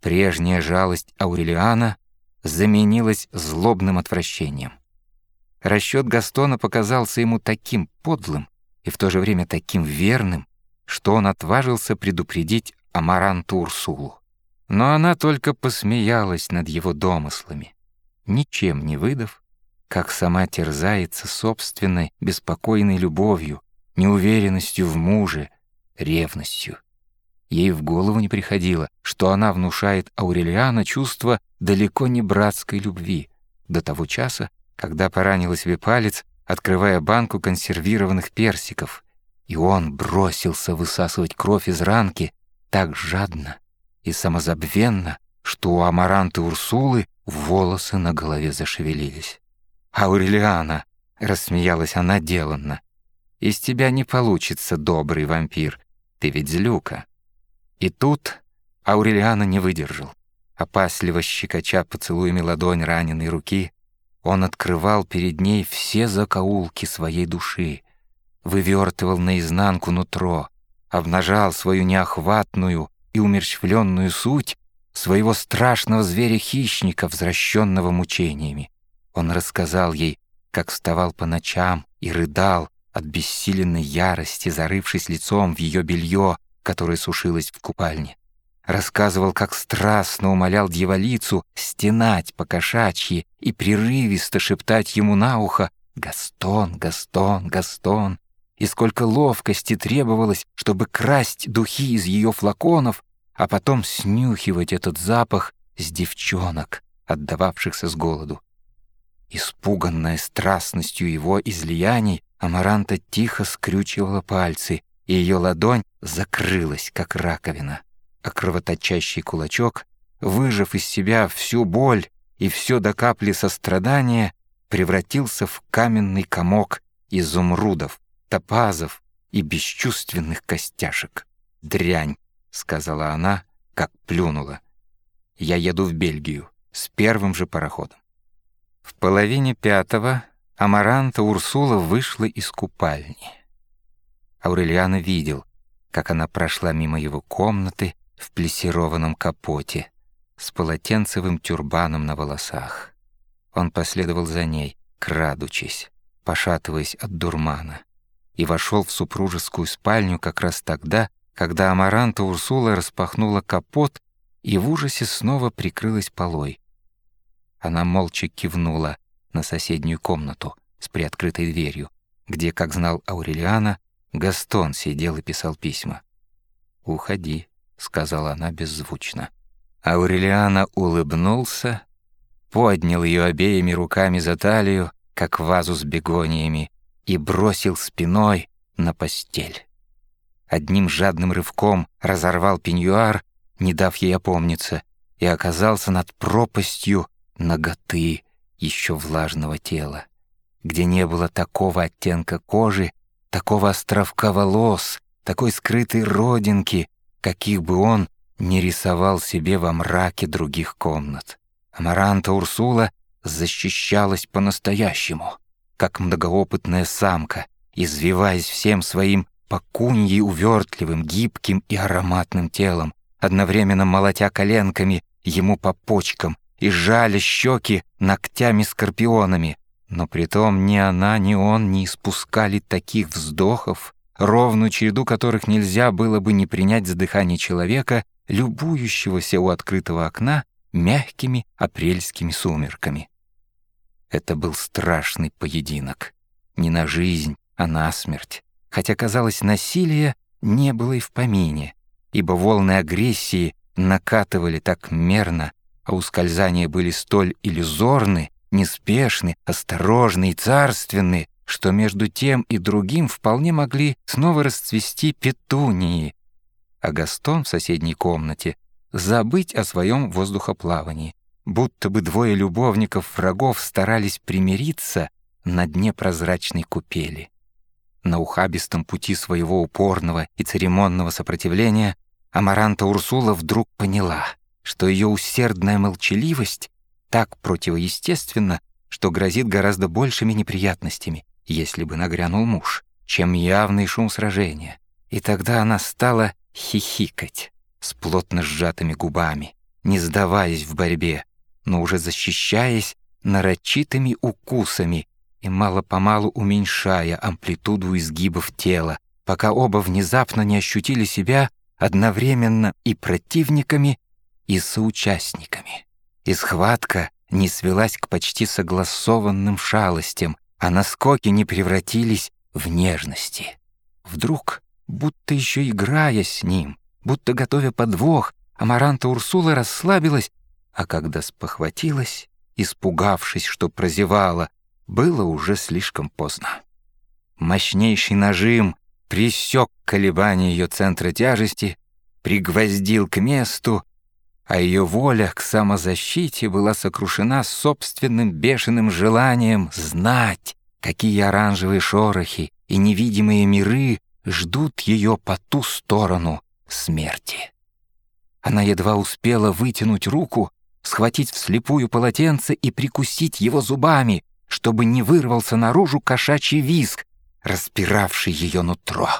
Прежняя жалость Аурелиана заменилась злобным отвращением. Расчет Гастона показался ему таким подлым и в то же время таким верным, что он отважился предупредить Амаранту Урсулу. Но она только посмеялась над его домыслами, ничем не выдав, как сама терзается собственной беспокойной любовью, неуверенностью в муже, ревностью. Ей в голову не приходило, что она внушает Аурелиана чувство далеко не братской любви, до того часа, когда поранила себе палец, открывая банку консервированных персиков, и он бросился высасывать кровь из ранки так жадно и самозабвенно, что у Амаранты Урсулы волосы на голове зашевелились. «Аурелиана!» — рассмеялась она деланно. «Из тебя не получится добрый вампир, ты ведь злюка». И тут Аурелиана не выдержал. Опасливо щекоча поцелуями ладонь раненой руки, он открывал перед ней все закоулки своей души, вывертывал наизнанку нутро, обнажал свою неохватную и умерщвленную суть своего страшного зверя-хищника, возвращенного мучениями. Он рассказал ей, как вставал по ночам и рыдал от бессиленной ярости, зарывшись лицом в ее белье, которая сушилась в купальне. Рассказывал, как страстно умолял дьяволицу стенать по кошачьи и прерывисто шептать ему на ухо «Гастон, Гастон, Гастон!» и сколько ловкости требовалось, чтобы красть духи из ее флаконов, а потом снюхивать этот запах с девчонок, отдававшихся с голоду. Испуганная страстностью его излияний, Амаранта тихо скрючивала пальцы, и ее ладонь закрылась, как раковина. А кровоточащий кулачок, выжав из себя всю боль и все до капли сострадания, превратился в каменный комок изумрудов, топазов и бесчувственных костяшек. «Дрянь», — сказала она, как плюнула. «Я еду в Бельгию с первым же пароходом». В половине пятого Амаранта Урсула вышла из купальни. Аурельяна видел, как она прошла мимо его комнаты в плессированном капоте с полотенцевым тюрбаном на волосах. Он последовал за ней, крадучись, пошатываясь от дурмана, и вошел в супружескую спальню как раз тогда, когда Амаранта Урсула распахнула капот и в ужасе снова прикрылась полой. Она молча кивнула на соседнюю комнату с приоткрытой дверью, где, как знал Аурелиана, Гастон сидел и писал письма. «Уходи», — сказала она беззвучно. Аурелиана улыбнулся, поднял ее обеими руками за талию, как вазу с бегониями, и бросил спиной на постель. Одним жадным рывком разорвал пеньюар, не дав ей опомниться, и оказался над пропастью ноготы еще влажного тела, где не было такого оттенка кожи, такого островка волос, такой скрытой родинки, каких бы он не рисовал себе во мраке других комнат. Амаранта Урсула защищалась по-настоящему, как многоопытная самка, извиваясь всем своим покуньей увертливым, гибким и ароматным телом, одновременно молотя коленками ему по почкам и жаля щеки ногтями-скорпионами, но притом ни она, ни он не испускали таких вздохов, ровную череду которых нельзя было бы не принять за дыхание человека, любующегося у открытого окна мягкими апрельскими сумерками. Это был страшный поединок. Не на жизнь, а на смерть. Хотя, казалось, насилия не было и в помине, ибо волны агрессии накатывали так мерно, а ускользания были столь иллюзорны, неспешны, осторожны и царственны, что между тем и другим вполне могли снова расцвести петунии, а Гастон в соседней комнате забыть о своем воздухоплавании, будто бы двое любовников-врагов старались примириться на дне прозрачной купели. На ухабистом пути своего упорного и церемонного сопротивления Амаранта Урсула вдруг поняла, что ее усердная молчаливость так противоестественно, что грозит гораздо большими неприятностями, если бы нагрянул муж, чем явный шум сражения. И тогда она стала хихикать с плотно сжатыми губами, не сдаваясь в борьбе, но уже защищаясь нарочитыми укусами и мало-помалу уменьшая амплитуду изгибов тела, пока оба внезапно не ощутили себя одновременно и противниками, и соучастниками. И схватка не свелась к почти согласованным шалостям, а наскоки не превратились в нежности. Вдруг, будто еще играя с ним, будто готовя подвох, Амаранта Урсула расслабилась, а когда спохватилась, испугавшись, что прозевала, было уже слишком поздно. Мощнейший нажим присек колебания ее центра тяжести, пригвоздил к месту, а ее воля к самозащите была сокрушена собственным бешеным желанием знать, какие оранжевые шорохи и невидимые миры ждут ее по ту сторону смерти. Она едва успела вытянуть руку, схватить вслепую полотенце и прикусить его зубами, чтобы не вырвался наружу кошачий визг, распиравший ее нутро.